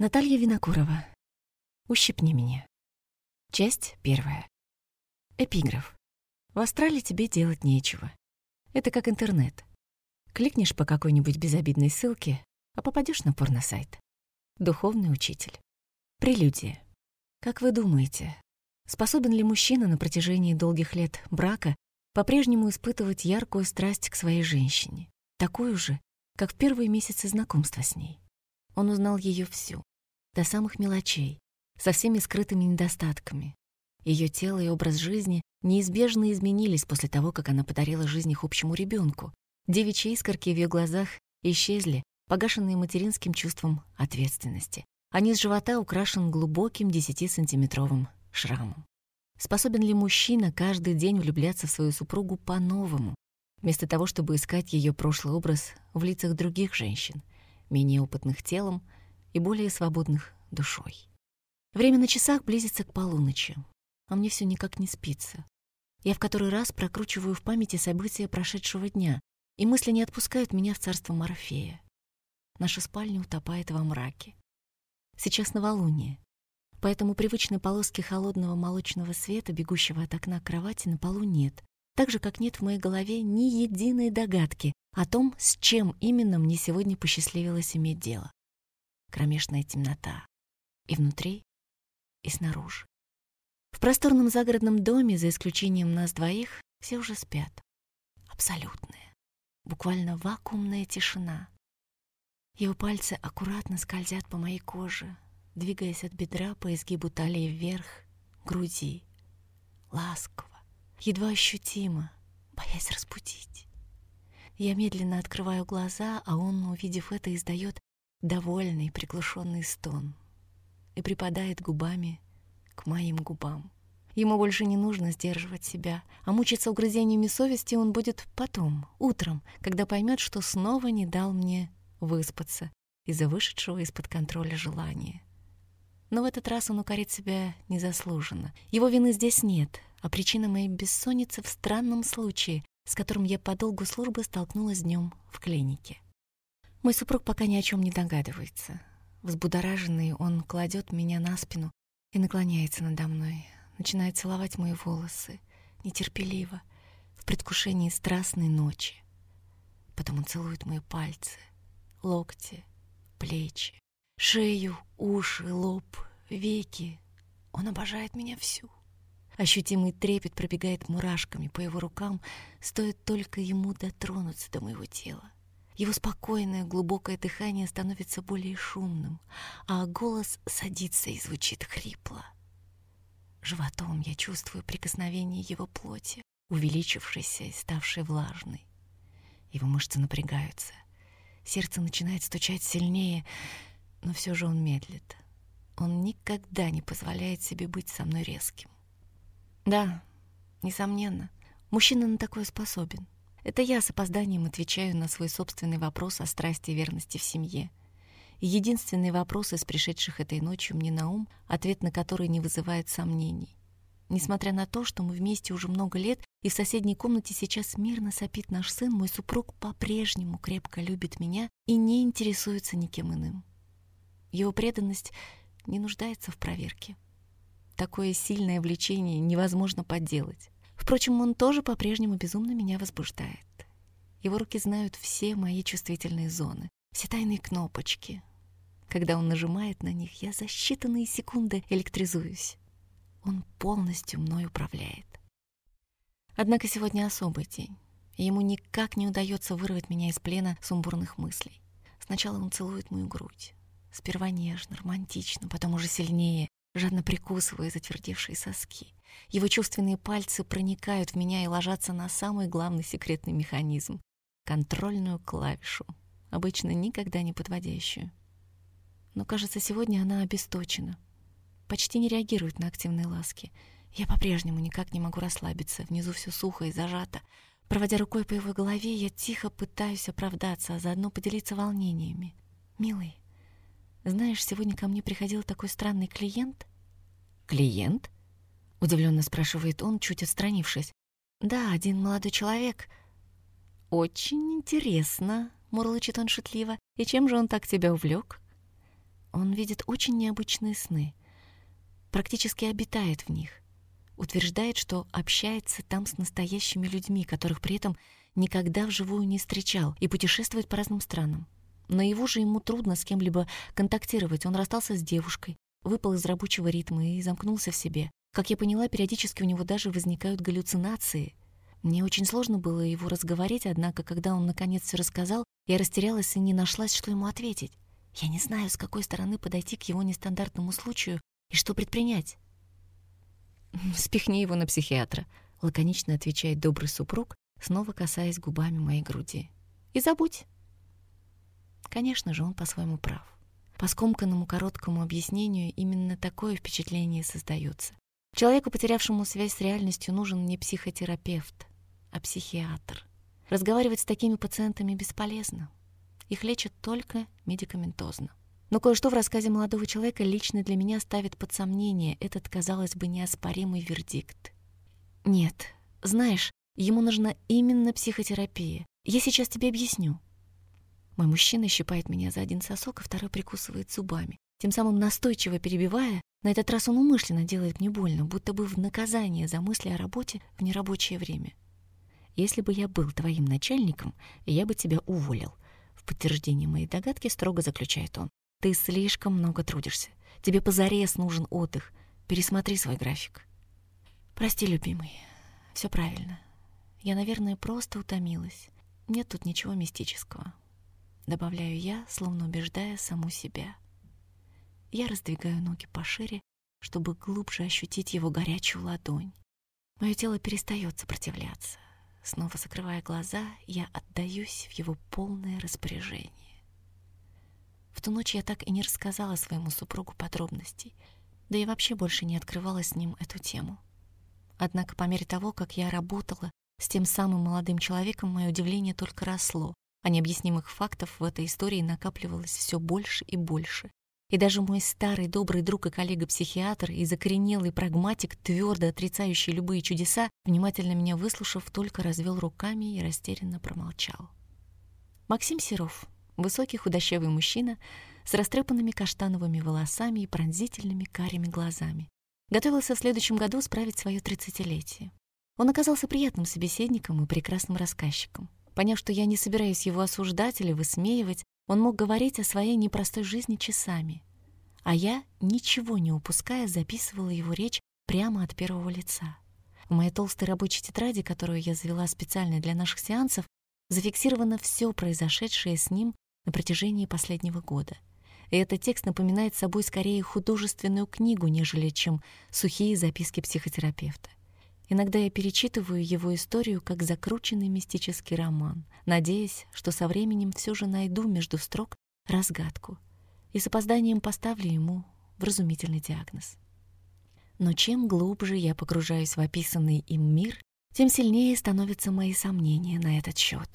Наталья Винокурова. Ущипни меня. Часть первая. Эпиграф. В Австралии тебе делать нечего. Это как интернет. Кликнешь по какой-нибудь безобидной ссылке, а попадешь на порносайт. Духовный учитель. Прелюдия. Как вы думаете, способен ли мужчина на протяжении долгих лет брака по-прежнему испытывать яркую страсть к своей женщине, такую же, как в первые месяцы знакомства с ней? Он узнал ее всю, до самых мелочей, со всеми скрытыми недостатками. Ее тело и образ жизни неизбежно изменились после того, как она подарила жизнь их общему ребенку. Девичьи искорки в ее глазах исчезли, погашенные материнским чувством ответственности. А низ живота украшен глубоким 10-сантиметровым шрамом. Способен ли мужчина каждый день влюбляться в свою супругу по-новому, вместо того, чтобы искать ее прошлый образ в лицах других женщин, менее опытных телом, и более свободных душой. Время на часах близится к полуночи, а мне все никак не спится. Я в который раз прокручиваю в памяти события прошедшего дня, и мысли не отпускают меня в царство Морфея. Наша спальня утопает во мраке. Сейчас новолуние, поэтому привычной полоски холодного молочного света, бегущего от окна кровати, на полу нет, так же, как нет в моей голове ни единой догадки о том, с чем именно мне сегодня посчастливилось иметь дело кромешная темнота. И внутри, и снаружи. В просторном загородном доме, за исключением нас двоих, все уже спят. Абсолютная, буквально вакуумная тишина. Его пальцы аккуратно скользят по моей коже, двигаясь от бедра по изгибу талии вверх, груди. Ласково, едва ощутимо, боясь разбудить. Я медленно открываю глаза, а он, увидев это, издает довольный приглушенный стон и припадает губами к моим губам. Ему больше не нужно сдерживать себя, а мучиться угрызениями совести он будет потом, утром, когда поймет, что снова не дал мне выспаться из-за вышедшего из-под контроля желания. Но в этот раз он укорит себя незаслуженно. Его вины здесь нет, а причина моей бессонницы в странном случае, с которым я по долгу службы столкнулась днем в клинике. Мой супруг пока ни о чем не догадывается. Взбудораженный, он кладет меня на спину и наклоняется надо мной, начинает целовать мои волосы, нетерпеливо, в предвкушении страстной ночи. Потом он целует мои пальцы, локти, плечи, шею, уши, лоб, веки. Он обожает меня всю. Ощутимый трепет пробегает мурашками по его рукам, стоит только ему дотронуться до моего тела. Его спокойное, глубокое дыхание становится более шумным, а голос садится и звучит хрипло. Животом я чувствую прикосновение его плоти, увеличившейся и ставшей влажной. Его мышцы напрягаются. Сердце начинает стучать сильнее, но все же он медлит. Он никогда не позволяет себе быть со мной резким. Да, несомненно, мужчина на такое способен — это я с опозданием отвечаю на свой собственный вопрос о страсти и верности в семье. Единственный вопрос из пришедших этой ночью мне на ум, ответ на который не вызывает сомнений. Несмотря на то, что мы вместе уже много лет, и в соседней комнате сейчас мирно сопит наш сын, мой супруг по-прежнему крепко любит меня и не интересуется никем иным. Его преданность не нуждается в проверке. Такое сильное влечение невозможно подделать. Впрочем, он тоже по-прежнему безумно меня возбуждает. Его руки знают все мои чувствительные зоны, все тайные кнопочки. Когда он нажимает на них, я за считанные секунды электризуюсь. Он полностью мной управляет. Однако сегодня особый день. И ему никак не удается вырвать меня из плена сумбурных мыслей. Сначала он целует мою грудь. Сперва нежно, романтично, потом уже сильнее, жадно прикусывая затвердевшие соски. Его чувственные пальцы проникают в меня и ложатся на самый главный секретный механизм — контрольную клавишу, обычно никогда не подводящую. Но, кажется, сегодня она обесточена. Почти не реагирует на активные ласки. Я по-прежнему никак не могу расслабиться, внизу все сухо и зажато. Проводя рукой по его голове, я тихо пытаюсь оправдаться, а заодно поделиться волнениями. «Милый, знаешь, сегодня ко мне приходил такой странный клиент». «Клиент?» — удивленно спрашивает он, чуть отстранившись. «Да, один молодой человек». «Очень интересно», — мурлычет он шутливо. «И чем же он так тебя увлек? Он видит очень необычные сны, практически обитает в них, утверждает, что общается там с настоящими людьми, которых при этом никогда вживую не встречал, и путешествует по разным странам. На его же ему трудно с кем-либо контактировать. Он расстался с девушкой, выпал из рабочего ритма и замкнулся в себе. Как я поняла, периодически у него даже возникают галлюцинации. Мне очень сложно было его разговорить, однако, когда он наконец все рассказал, я растерялась и не нашлась, что ему ответить. Я не знаю, с какой стороны подойти к его нестандартному случаю и что предпринять. «Спихни его на психиатра», — лаконично отвечает добрый супруг, снова касаясь губами моей груди. «И забудь». Конечно же, он по-своему прав. По скомканному короткому объяснению именно такое впечатление создается. Человеку, потерявшему связь с реальностью, нужен не психотерапевт, а психиатр. Разговаривать с такими пациентами бесполезно. Их лечат только медикаментозно. Но кое-что в рассказе молодого человека лично для меня ставит под сомнение этот, казалось бы, неоспоримый вердикт. Нет, знаешь, ему нужна именно психотерапия. Я сейчас тебе объясню. Мой мужчина щипает меня за один сосок, а второй прикусывает зубами. Тем самым настойчиво перебивая, на этот раз он умышленно делает мне больно, будто бы в наказание за мысли о работе в нерабочее время. Если бы я был твоим начальником, я бы тебя уволил. В подтверждение моей догадки строго заключает он. Ты слишком много трудишься. Тебе позарез нужен отдых. Пересмотри свой график. Прости, любимый. Все правильно. Я, наверное, просто утомилась. Нет тут ничего мистического. Добавляю я, словно убеждая саму себя. Я раздвигаю ноги пошире, чтобы глубже ощутить его горячую ладонь. Мое тело перестает сопротивляться. Снова закрывая глаза, я отдаюсь в его полное распоряжение. В ту ночь я так и не рассказала своему супругу подробностей, да и вообще больше не открывала с ним эту тему. Однако по мере того, как я работала с тем самым молодым человеком, мое удивление только росло, а необъяснимых фактов в этой истории накапливалось все больше и больше. И даже мой старый добрый друг и коллега-психиатр и закоренелый прагматик, твердо отрицающий любые чудеса, внимательно меня выслушав, только развел руками и растерянно промолчал. Максим Серов, Высокий худощавый мужчина с растрепанными каштановыми волосами и пронзительными карими глазами. Готовился в следующем году справить свое тридцатилетие. Он оказался приятным собеседником и прекрасным рассказчиком. Поняв, что я не собираюсь его осуждать или высмеивать, он мог говорить о своей непростой жизни часами. А я, ничего не упуская, записывала его речь прямо от первого лица. В моей толстой рабочей тетради, которую я завела специально для наших сеансов, зафиксировано все произошедшее с ним на протяжении последнего года. И этот текст напоминает собой скорее художественную книгу, нежели чем сухие записки психотерапевта. Иногда я перечитываю его историю как закрученный мистический роман, надеясь, что со временем все же найду между строк разгадку и с опозданием поставлю ему вразумительный диагноз. Но чем глубже я погружаюсь в описанный им мир, тем сильнее становятся мои сомнения на этот счет.